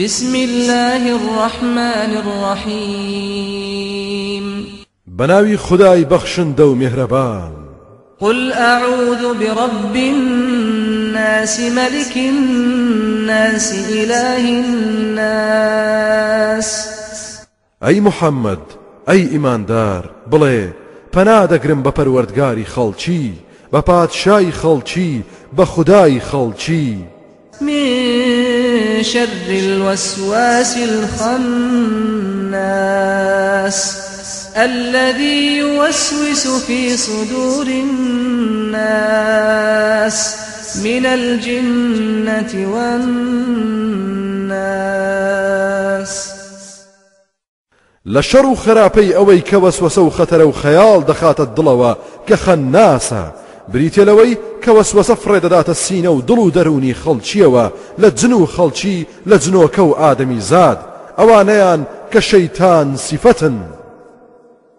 بسم الله الرحمن الرحيم. بناوي خداي بخشن دو مهربان. قل أعوذ برب الناس ملك الناس إله الناس. أي محمد أي إيمان دار بڵێ پەنا دەگرم بە پەروەردگاری خەڵکی بە پادشای خەڵکی بە خەڵکی. من شر الوسواس الخناس الذي يوسوس في صدور الناس من الجنة والناس. لە شەڕ و خراپەی ئەوەی کە وەسوەسە و خەتەرە و خەیاڵ دەخاتە دڵەوە کە خەنناسە بریتێلەوەی کە وەسوەسە فڕێدەداتە سینە و دڵ و دەرونی خەڵکیەوە لە جن و خەڵکی لە جنۆکە و ئادەمی زاد. ئەوانەیان کە شەیتان سیفەتن.